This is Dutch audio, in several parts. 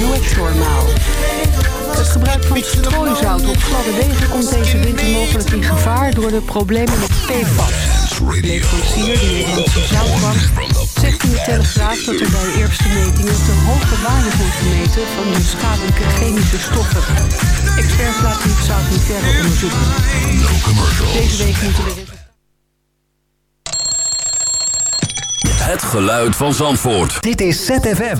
NOS-journaal. Het gebruik van strooizout op gladde wegen komt deze winter mogelijk in gevaar door de problemen met PFAS. De leverancier die Nederlandse zoutbank zegt in de Telegraaf dat er bij eerste metingen te hoge waarden zijn gemeten van de schadelijke chemische stoffen. Experts laten het zout niet verder onderzoeken. Deze week moeten de Het geluid van Zandvoort. Dit is ZFM.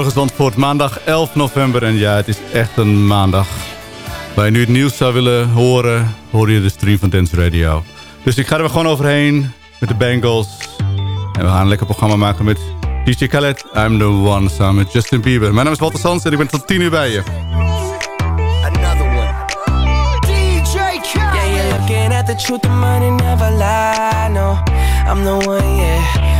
Goedemorgen Zandvoort, maandag 11 november. En ja, het is echt een maandag. Waar je nu het nieuws zou willen horen, hoor je de stream van Dance Radio. Dus ik ga er gewoon overheen met de Bengals. En we gaan een lekker programma maken met DJ Khaled. I'm the one, samen met Justin Bieber. Mijn naam is Walter Sands en ik ben tot 10 uur bij je. Another one.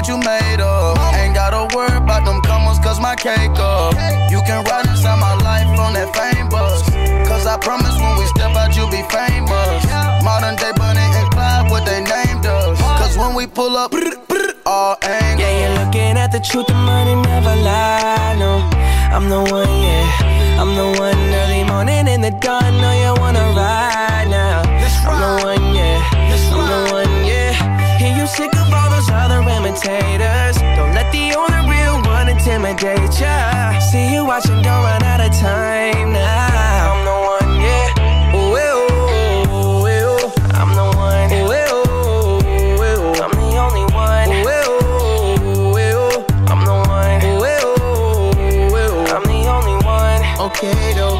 what you made of. Ain't gotta worry about them commas, cause my cake up. You can ride inside my life on that fame bus. Cause I promise when we step out, you'll be famous. Modern day Bunny and Clyde, what they named us. Cause when we pull up, all angles. Yeah, you're looking at the truth, the money never lie, no I'm the one, yeah I'm the one early morning in the dawn Know you wanna ride now I'm the one, yeah I'm the one, Hear you sick of all those other imitators. Don't let the only real one intimidate ya. See you watching, don't run out of time now. I'm the one, yeah. Ooh, ooh, ooh, ooh. I'm the one. Ooh, ooh, ooh, ooh. I'm the only one. Ooh, ooh, ooh, ooh. I'm the one. Ooh, ooh, ooh, ooh. I'm the only one. Okay, though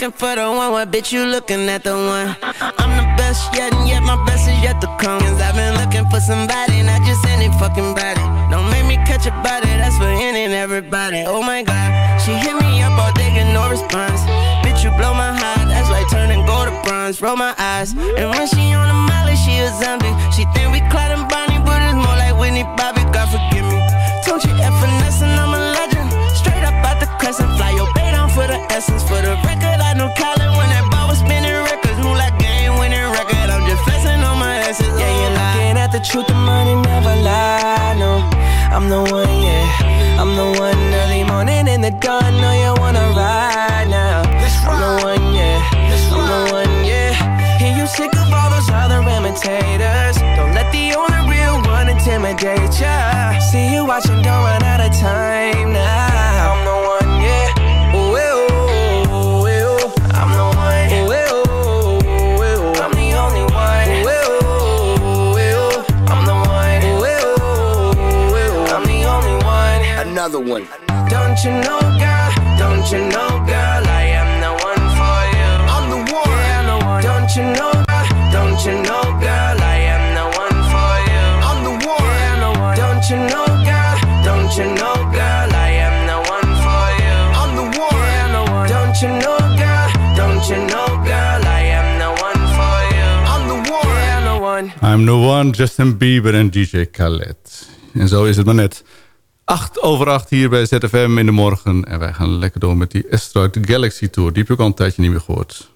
Looking for the one, what bitch you looking at the one? I'm the best yet, and yet my best is yet to come. Cause I've been looking for somebody, not just any fucking body. Don't make me catch a body, that's for any and everybody. Oh my god, she hit me up all day, get no response. Bitch, you blow my heart, that's like turning gold to bronze. Roll my eyes, and when she on the molly, she a zombie. She think we Clyde and Bonnie, but it's more like Whitney Bobby. God forgive me. Don't you F finesse, and I'm a legend. Straight up out the crescent, fly for the essence. For the record, I know Colin when that ball was spinning records. Move like game winning record. I'm just flexing on my essence. Yeah, you're looking at the truth, the money never lie. No, I'm the one, yeah. I'm the one early morning in the dawn. Know you wanna ride now. I'm the one, yeah. I'm the one, yeah. Hear you sick of all those other imitators. Don't let the only real one intimidate ya. See you watching, don't run out of time now. I'm the one, Another one. Don't you know, girl? Don't you know, girl? I am the one for you. I'm the one. Yeah, I'm the one. Don't you know, girl? Don't you know, girl? I am the one for you. I'm the one. Yeah, I'm the one. Don't you know, girl? Don't you know, girl? I am the one for you. I'm the one. Yeah, I'm the one. Don't you know, girl? Don't you know, girl? I am the one for you. I'm the one. Yeah, I'm the one. I'm the one, Justin Bieber en DJ Khaled. En zo is het maar net. 8 over 8 hier bij ZFM in de morgen. En wij gaan lekker door met die Asteroid Galaxy Tour. Die heb ik al een tijdje niet meer gehoord.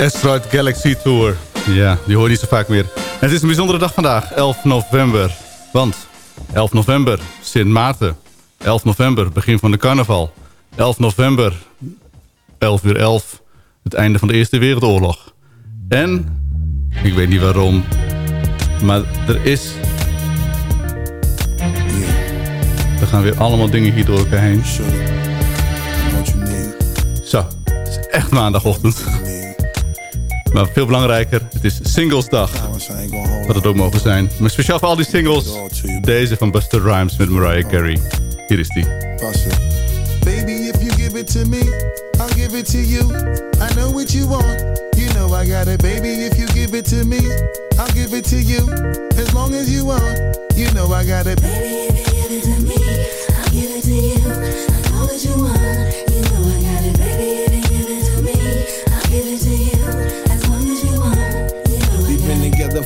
Asteroid Galaxy Tour. Ja, die hoor je niet zo vaak meer. Het is een bijzondere dag vandaag, 11 november. Want 11 november, Sint Maarten. 11 november, begin van de carnaval. 11 november, 11 uur 11, het einde van de Eerste Wereldoorlog. En, ik weet niet waarom, maar er is... Er gaan weer allemaal dingen hier door elkaar heen. Zo, het is echt maandagochtend. Maar veel belangrijker, het is Singlesdag. Wat het ook mogen zijn. Maar speciaal voor al die singles, deze van Buster Rhymes met Mariah Carey. Hier is die. Baby, if you give it to me, I'll give it to you. I know what you want, you know I got it. Baby, if you give it to me, I'll give it to you. As long as you want, you know I got it. Baby, if you give it to me, I'll give it to you. I know what you want,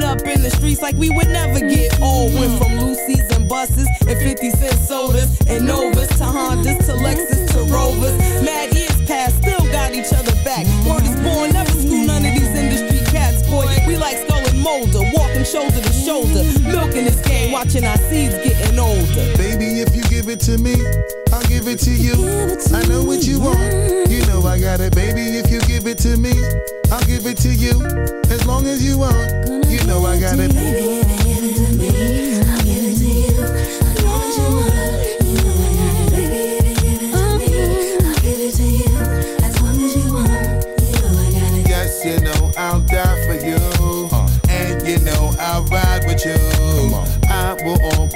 cutting up in the streets like we would never get old. Went from Lucy's and buses and 50 cent sodas and Novas to Hondas to Lexus to Rovers. Mad years past, still got each other back. Word is born, never school none of these industry cats, boy. We like Molder, walking shoulder to shoulder, milking this game, watching our seeds getting older. Baby, if you give it to me, I'll give it to you. I know what you want, you know I got it. Baby, if you give it to me, I'll give it to you. As long as you want, you know I got it. Baby, if you give it to me,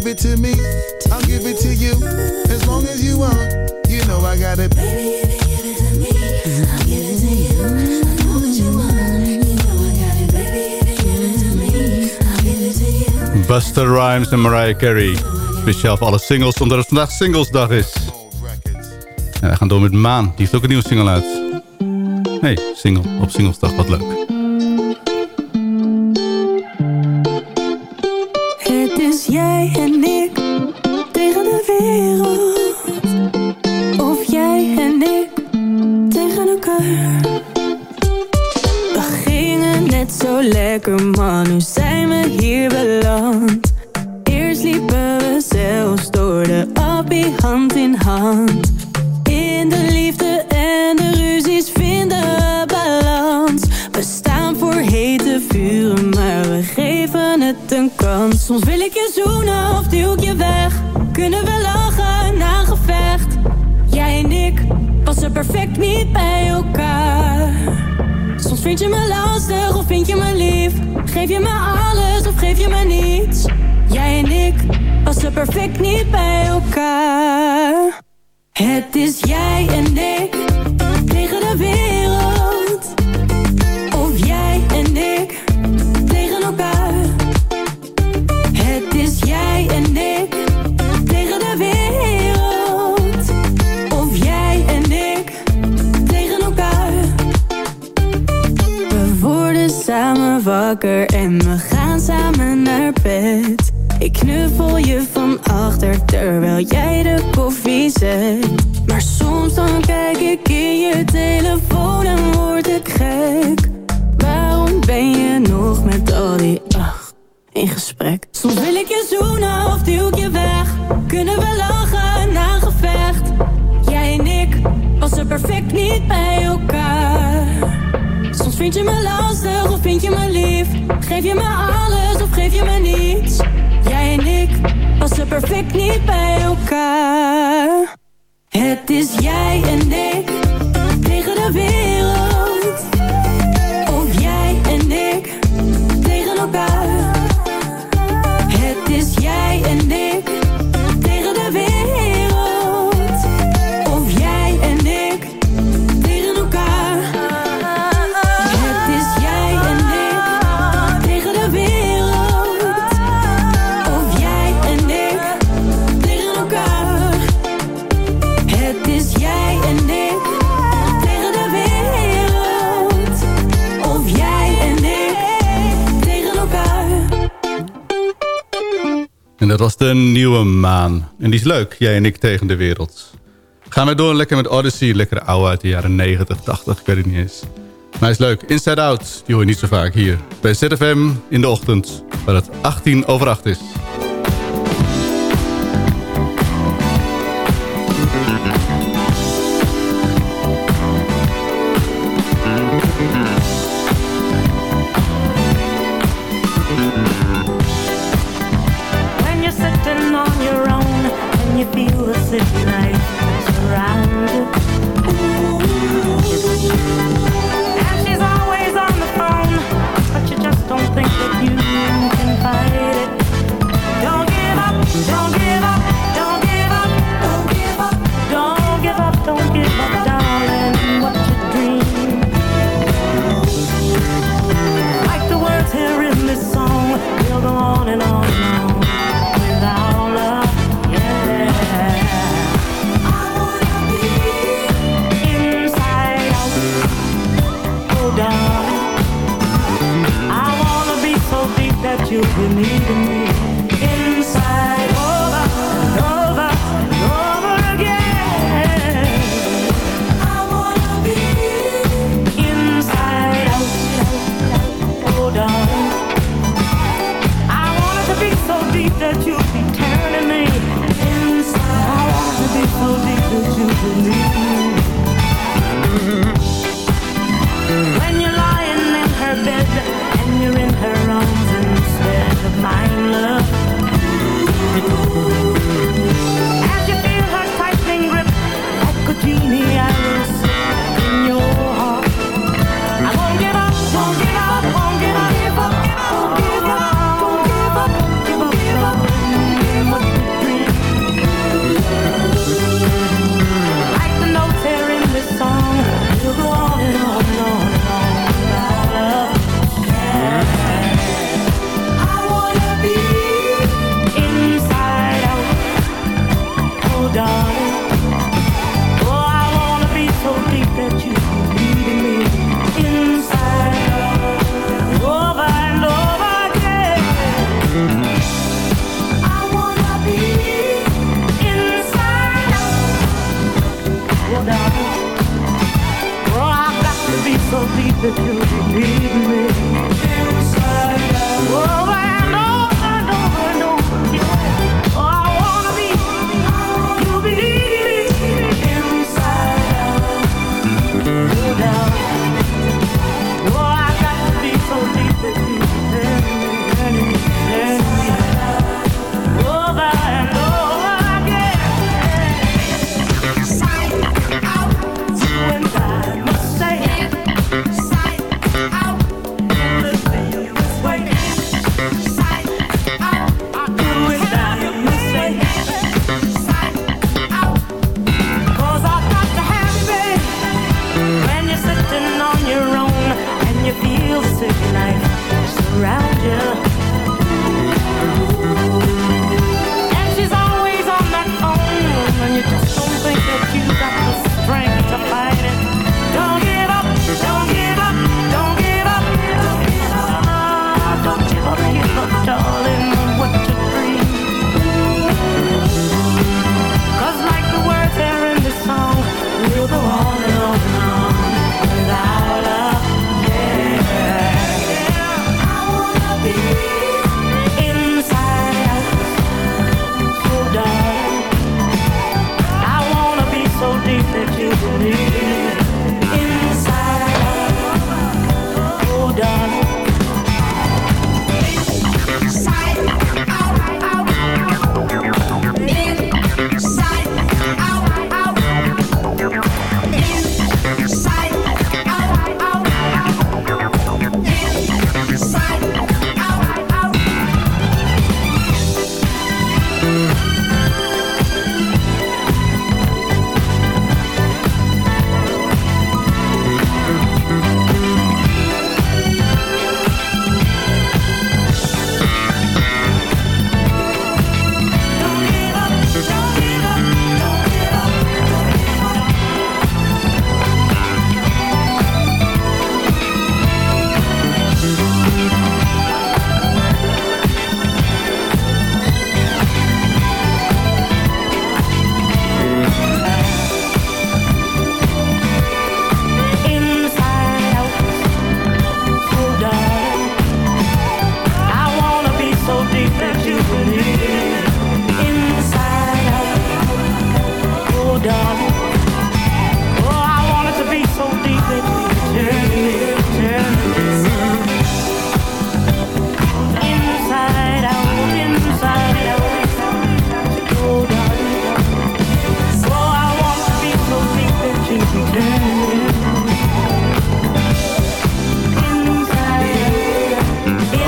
give it to me, I'll give it to you. As long as you want, you know I got it. Baby, if you give it to me, I'll give it to you. I know what you want, you know I got it. Baby, if you give it to me, I'll give it to you. Buster Rhymes en Mariah Carey. Speciaal voor alle singles, omdat het vandaag Singlesdag is. En wij gaan door met Maan. Die heeft ook een nieuwe single uit. hey, single op Singlesdag. Wat leuk. Lastig of vind je me lief. Geef je me alles of geef je me niets. Jij en ik passen perfect niet bij elkaar. Het is jij en ik tegen de wereld. En we gaan samen naar bed. Ik knuffel je van achter terwijl jij de koffie zet. Maar soms dan kijk ik in je telefoon en word ik gek. Waarom ben je nog met al die ach in gesprek? Soms wil ik je zoenen of duw ik je weg. Kunnen we lachen na gevecht? Jij en ik passen perfect niet bij elkaar. Vind je me lastig of vind je me lief. Geef je me alles of geef je me niets. Jij en ik passen perfect niet bij elkaar. Het is jij en ik tegen de wereld. Of jij en ik tegen elkaar. Het is jij en ik dat was de nieuwe maan. En die is leuk, jij en ik tegen de wereld. Gaan we door lekker met Odyssey. Lekkere oude uit de jaren 90, 80, ik weet het niet eens. Maar hij is leuk. Inside Out, die hoor je niet zo vaak hier. Bij ZFM in de ochtend, waar het 18 over 8 is.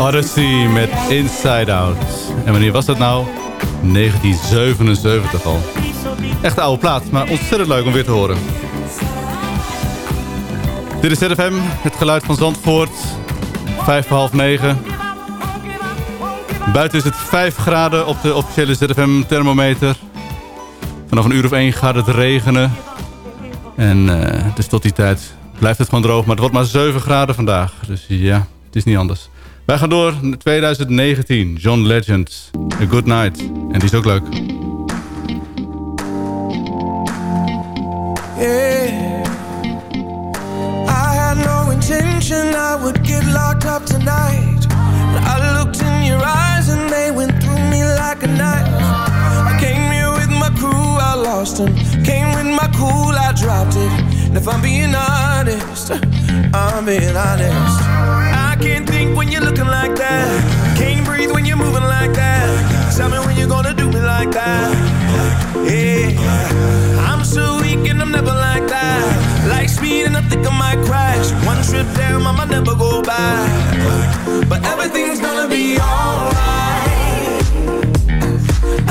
Odyssey met Inside Out. En wanneer was dat nou? 1977 al. Echt oude plaat, maar ontzettend leuk om weer te horen. Dit is ZFM, het geluid van Zandvoort. Vijf voor half negen. Buiten is het 5 graden op de officiële ZFM thermometer. Vanaf een uur of één gaat het regenen. En eh, dus tot die tijd blijft het gewoon droog. Maar het wordt maar 7 graden vandaag. Dus ja, het is niet anders. Wij gaan door naar 2019. John Legend, A Good Night. En die is ook leuk. Yeah. I had no intention I would get locked up tonight. I looked in your eyes and they went through me like a knife. I came here with my crew, I lost them. Came with my cool, I dropped it. And if I'm being honest, I'm being honest. Can't think when you're looking like that. Can't breathe when you're moving like that. Tell me when you're gonna do me like that. Yeah, I'm so weak and I'm never like that. Like speed and I think I might crash. One trip down, I might never go back. But everything's gonna be alright.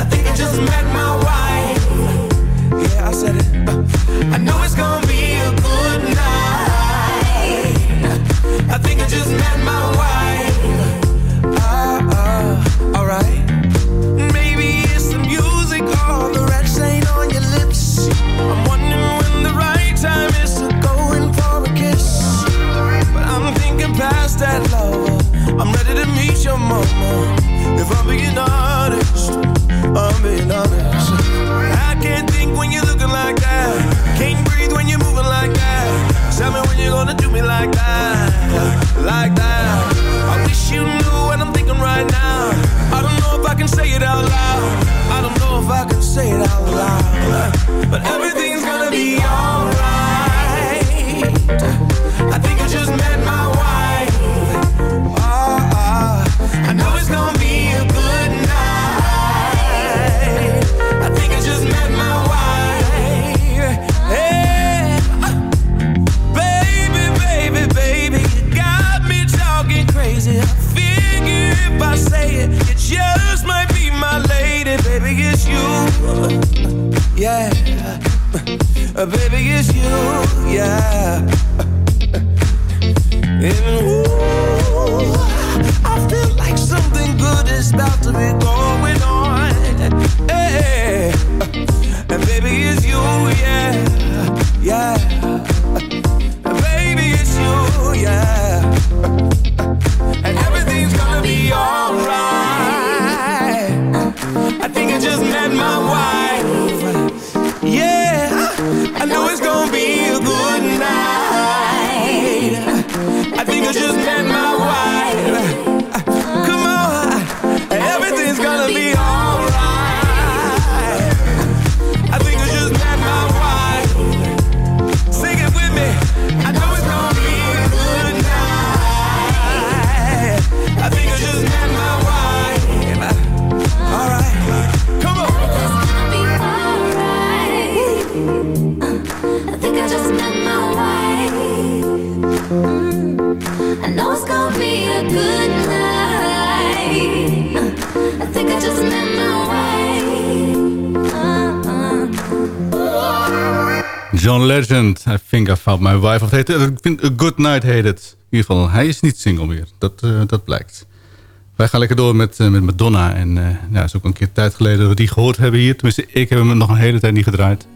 I think I just met my wife. Yeah, I said it. Uh, I know it's gonna be think I just met my wife. Ah, alright. Maybe it's the music or the red stain on your lips. I'm wondering when the right time is to go in for a kiss. But I'm thinking past that love. I'm ready to meet your mama. If I'm being honest, it's gonna be a good night. I think I just met my wife. Uh-uh. John Legend, I think I found my wife. Of het heet, A Good Night heet het. In ieder geval, hij is niet single meer. Dat, eh, dat blijkt. Wij gaan lekker door met, eh, met Madonna. En uh, ja, is ook een keer tijd geleden dat we die gehoord hebben hier. Tenminste, ik heb hem nog een hele tijd niet gedraaid.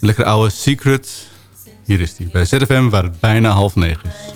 Lekker oude Secret. Hier is die bij ZFM, waar het bijna half negen is.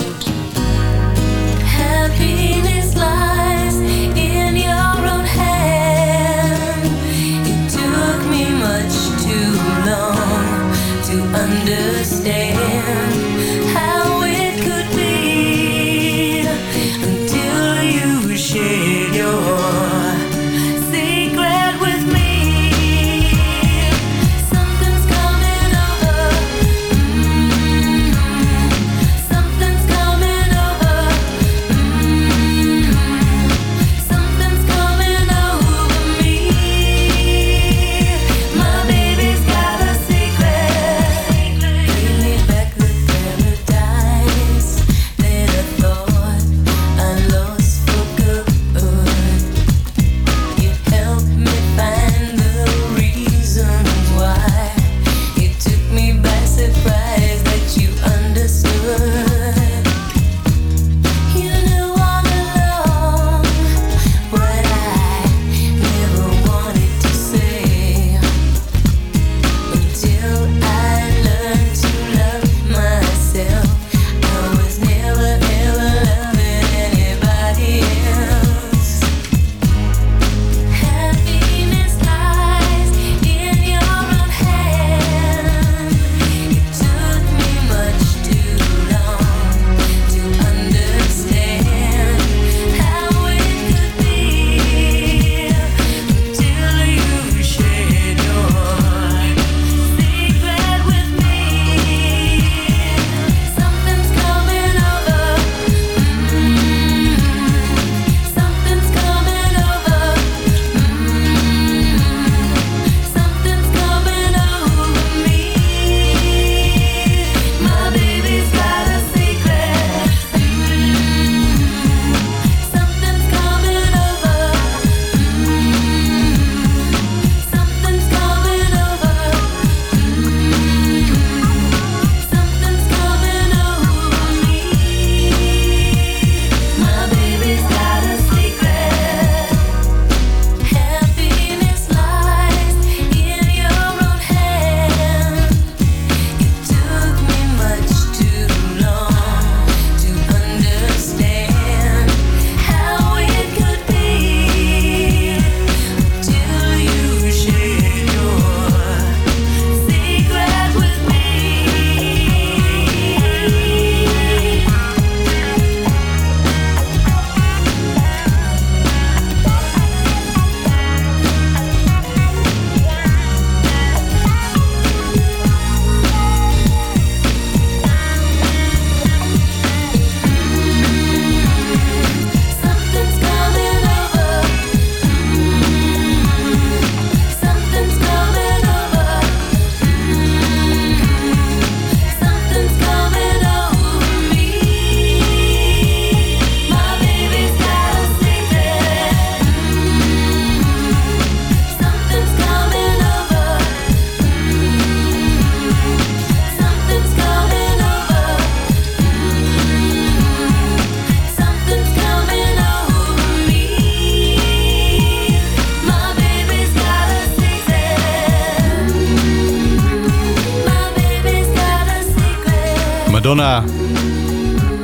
Madonna.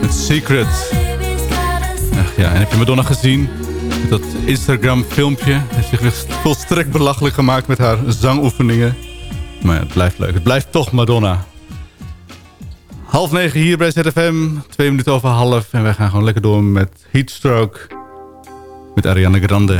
Met Secret. Ach ja, en heb je Madonna gezien? Dat Instagram filmpje. Heeft zich weer volstrekt belachelijk gemaakt met haar zangoefeningen. Maar ja, het blijft leuk. Het blijft toch Madonna. Half negen hier bij ZFM. Twee minuten over half. En wij gaan gewoon lekker door met Heatstroke. Met Ariana Grande.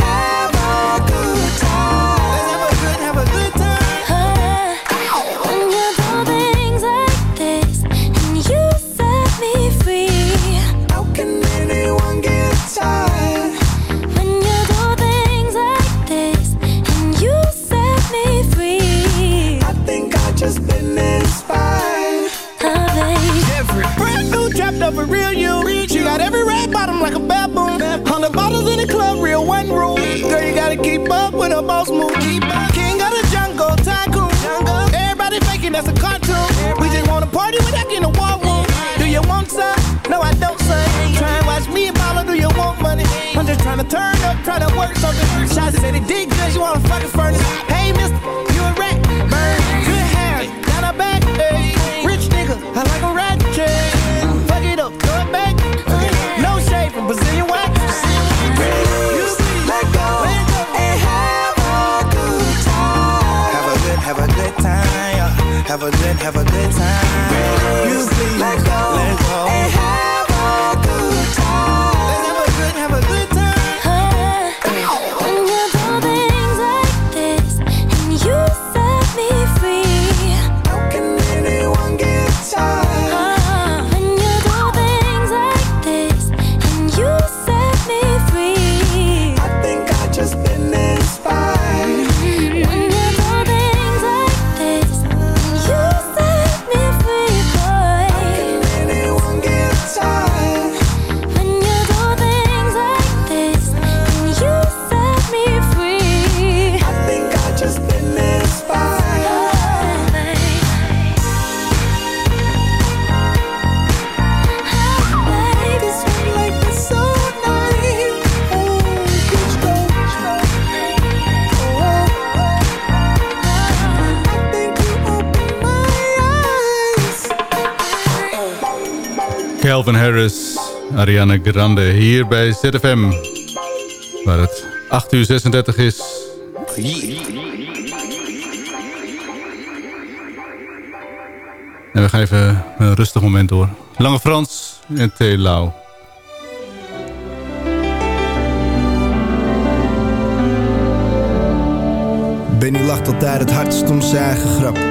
turn up, try to work something. Shots said it did good, you wanna fucking furnace. Hey, mister, you a rat. Burn, good hair, down her back. Hey. Rich nigga, I like a rat chain. Fuck it up, throw it back. No shade from Brazilian wax. You see, let go and have a good time. Have a good, have a good time. yeah. Have a good, have a good time. Ariana Grande hier bij ZFM. Waar het 8 uur 36 is. En we gaan even een rustig moment door. Lange Frans en T. Lau. Benny lacht altijd het hardst om zijn grap.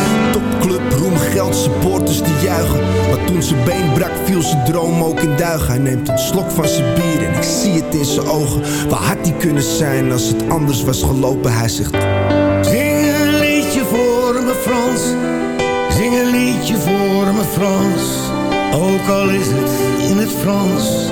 Roem, geld, supporters die juichen. Maar toen zijn been brak, viel zijn droom ook in duigen. Hij neemt een slok van zijn bier en ik zie het in zijn ogen. Waar had hij kunnen zijn als het anders was gelopen? Hij zegt. Zing een liedje voor me Frans. Zing een liedje voor me Frans. Ook al is het in het Frans.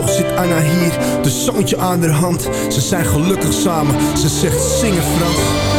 Toch zit Anna hier, de zoontje aan haar hand. Ze zijn gelukkig samen, ze zegt zingen Frans.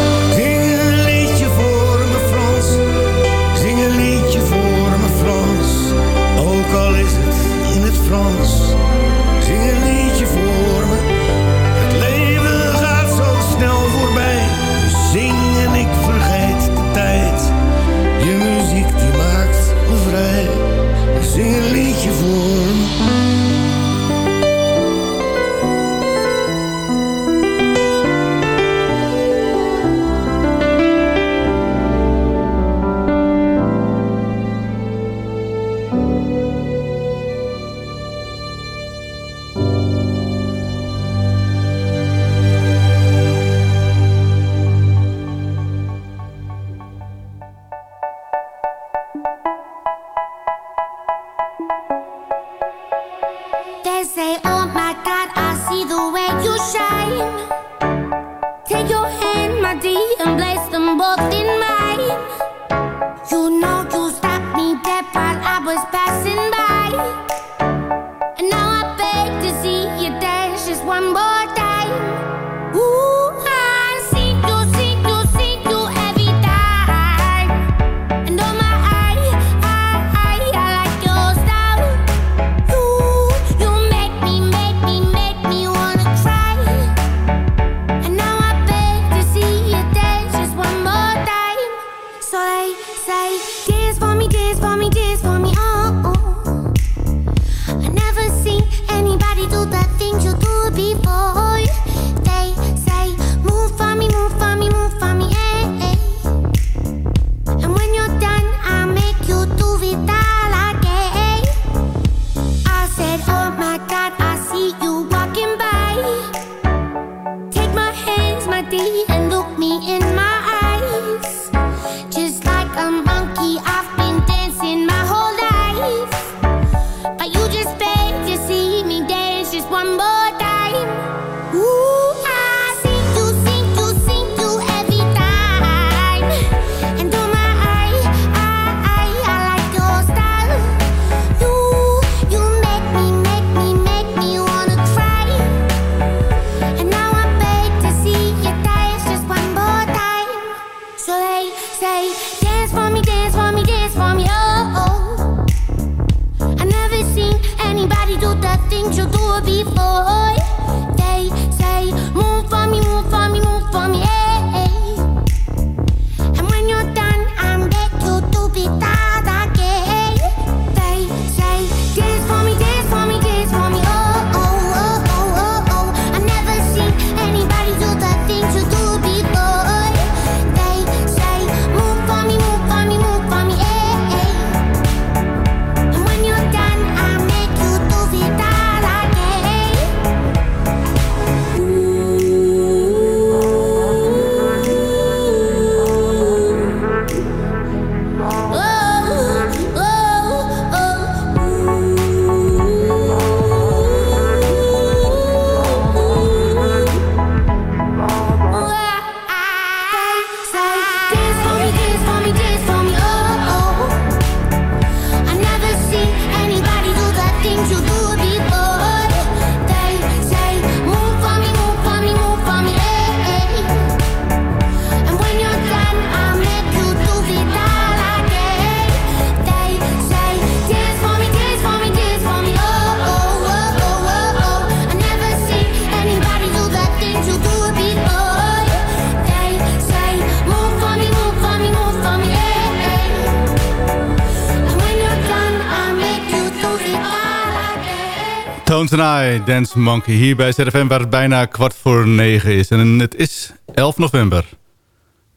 Tones and I, Dance Monkey. Hier bij ZFM waar het bijna kwart voor negen is. En het is 11 november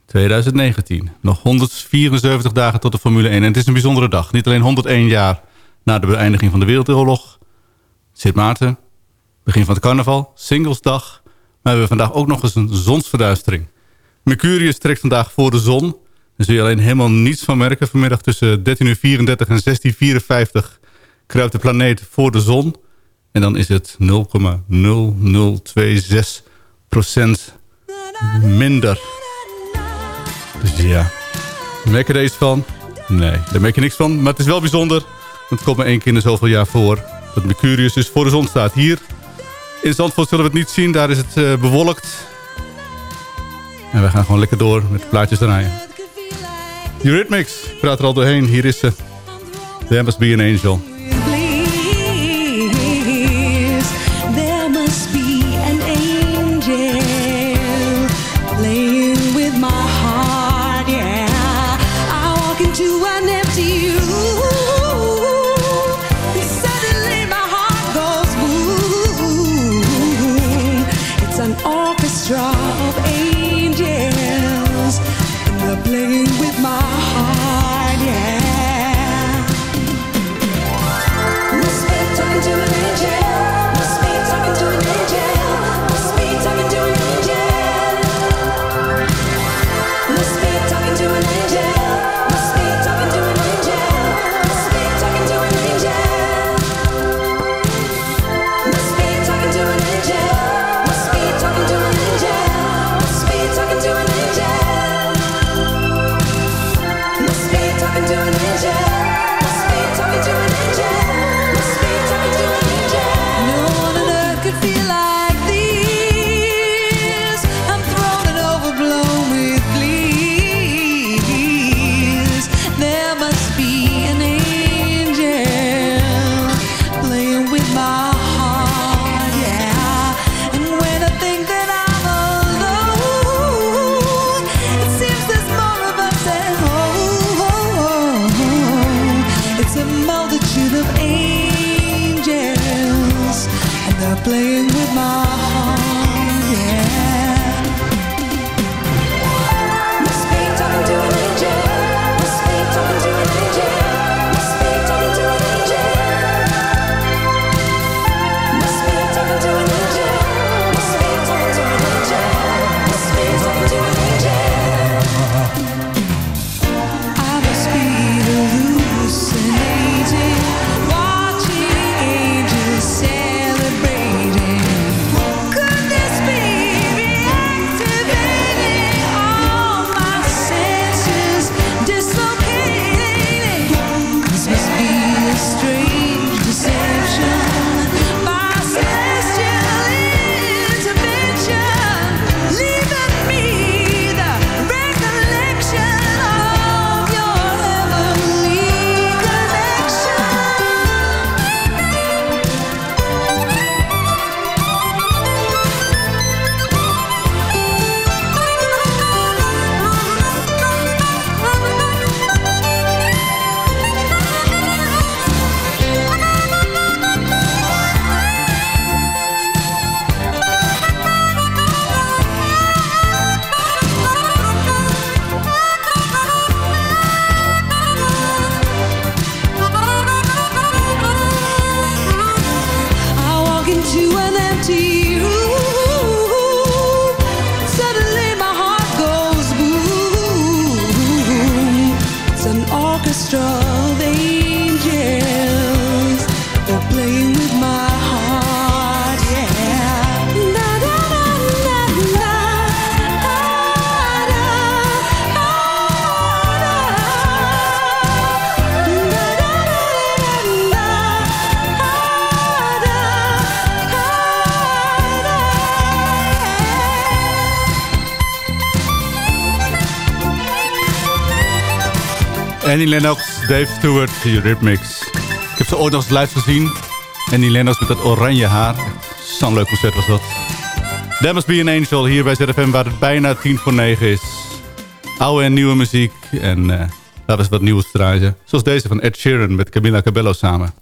2019. Nog 174 dagen tot de Formule 1. En het is een bijzondere dag. Niet alleen 101 jaar na de beëindiging van de Wereldoorlog. Sint Maarten, begin van het carnaval, Singlesdag. Maar we hebben vandaag ook nog eens een zonsverduistering. Mercurius trekt vandaag voor de zon. Daar zul je alleen helemaal niets van merken. Vanmiddag tussen 13.34 en 16.54 kruipt de planeet voor de zon. En dan is het 0,0026% minder. Dus ja, merk je er iets van? Nee, daar merk je niks van. Maar het is wel bijzonder. Want het komt maar één keer in zoveel jaar voor. Dat Mercurius dus voor de zon staat. Hier in Zandvoort zullen we het niet zien. Daar is het uh, bewolkt. En we gaan gewoon lekker door met de plaatjes draaien. Eurythmics praat er al doorheen. Hier is ze. There must be an angel. Annie Lennox, Dave Stewart, Eurythmics. Ik heb ze ooit eens live gezien. Annie Lennox met dat oranje haar. Zo'n leuk concert was dat. There Must Be an Angel hier bij ZFM waar het bijna tien voor negen is. Oude en nieuwe muziek. En uh, dat is wat nieuws draaien. Zoals deze van Ed Sheeran met Camila Cabello samen.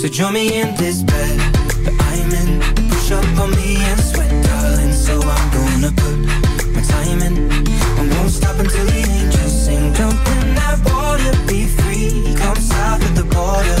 So join me in this bed. That I'm in. Push up on me and sweat, darling. So I'm gonna put my time in. I won't stop until the angels sing. Jump in that water, be free. Come south of the border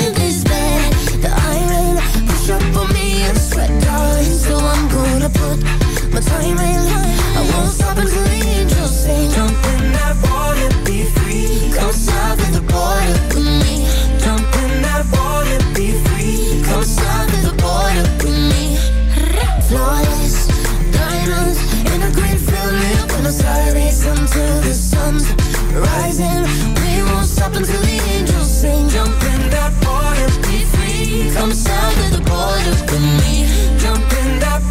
put my time. I won't stop until the angels sing. Jump in that water, be free Come south of the border with me. Jump in that water, be free Come of the border with me. Diamonds in a green field the sun's rising. We won't stop until the angels sing. Jump in that water, be free Come south of the border with me. Jump in that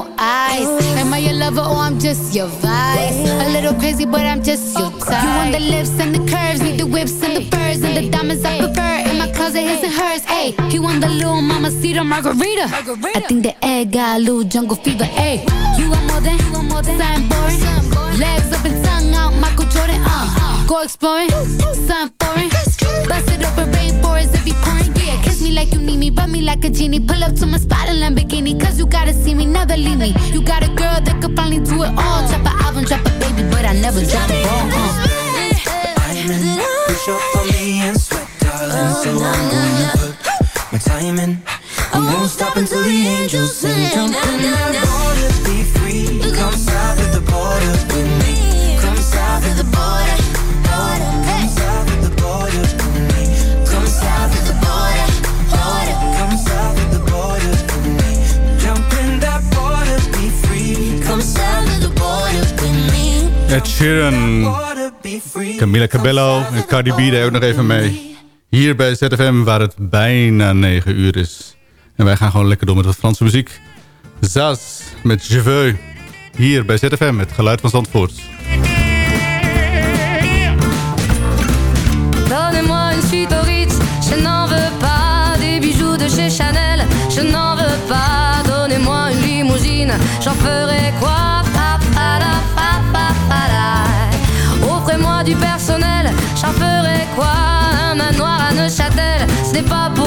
Am I your lover or I'm just your vice? A little crazy, but I'm just your type. You want the lips and the curves, need the whips and the furs and the diamonds I prefer. In my closet, his and hers. Hey, he want the little mama cedar margarita. I think the egg got a little jungle fever. Hey, you want more than, you want more than something boring. Legs up and tongue out, Michael Jordan. Uh, go exploring, something foreign. Bust it open, rainforest if you pouring. Yeah, me like you need me, rub me like a genie. Pull up to my spot in Lamborghini, cause you gotta see me, never leave me. You got a girl that could finally do it all. Drop an album, drop a baby, but I never drop a ball. Uh. Diamond, push up on me and sweat, darling So I'm gonna put my time in I won't stop until the angels sing Jump in that water, be free Come south of the border with me Come south of the border. Ed Sheeran, Camila Cabello en Cardi B daar ook nog even mee. Hier bij ZFM waar het bijna 9 uur is. En wij gaan gewoon lekker door met wat Franse muziek. Zaz met Je veux. Hier bij ZFM, het geluid van Zandvoort. Donnez-moi une suite au Ritz, je n'en veux pas des bijoux de chez Chanel, je n'en veux pas. Donnez-moi une limousine, j'en ferai quoi quoi Un manoir à Neuchâtel, ce n'est pas pour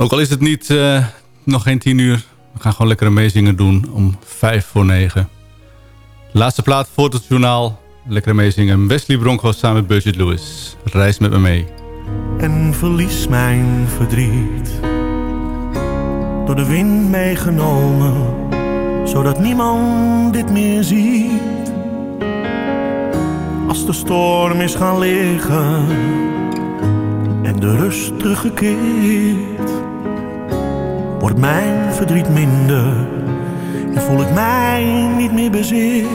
Ook al is het niet, uh, nog geen tien uur. We gaan gewoon lekkere meezingen doen om vijf voor negen. Laatste plaat voor het journaal. Lekkere meezingen. Wesley Bronco samen met Budget Lewis. Reis met me mee. En verlies mijn verdriet. Door de wind meegenomen. Zodat niemand dit meer ziet. Als de storm is gaan liggen. En de rust teruggekeerd wordt mijn verdriet minder en voel ik mij niet meer bezit.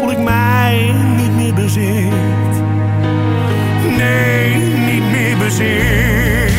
Voel ik mij niet meer bezit. Nee, niet meer bezit.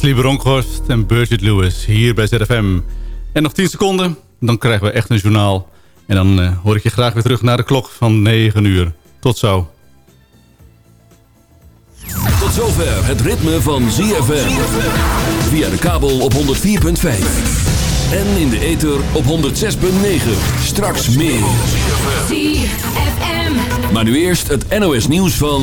Wesley Bronkhorst en Birgit Lewis hier bij ZFM. En nog 10 seconden, dan krijgen we echt een journaal. En dan eh, hoor ik je graag weer terug naar de klok van 9 uur. Tot zo. Tot zover het ritme van ZFM. Via de kabel op 104.5. En in de ether op 106.9. Straks meer. ZFM. Maar nu eerst het NOS nieuws van...